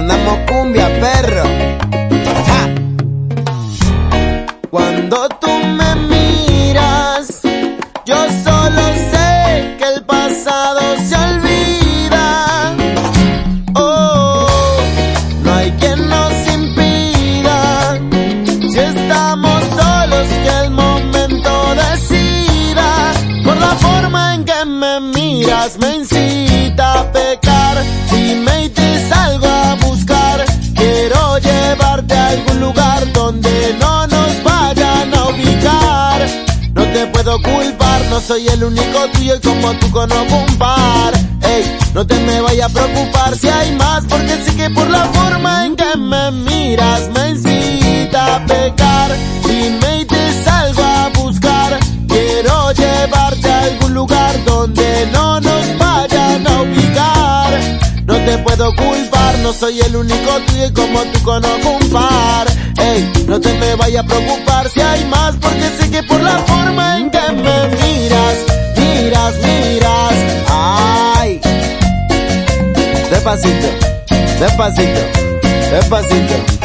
mandamos cumbia, perro. ¡Ja! Cuando tú me miras, yo solo sé que el pasado se olvida. Oh, no hay quien nos impida. Si estamos solos, que el momento decida. Por la forma en que me miras, me puedo culpar, no soy el único tuyo y como tú conozco un par. Ey, no te me vaya a preocupar si hay más, porque sé que por la forma en que me miras me incita a pecar. Dime y te salgo a buscar, quiero llevarte a algún lugar donde no nos vayan a ubicar. No te puedo culpar, no soy el único tuyo y como tú conozco un par. Ey, no te me vaya a preocupar si hay más, porque Despacito, despacito, despacito.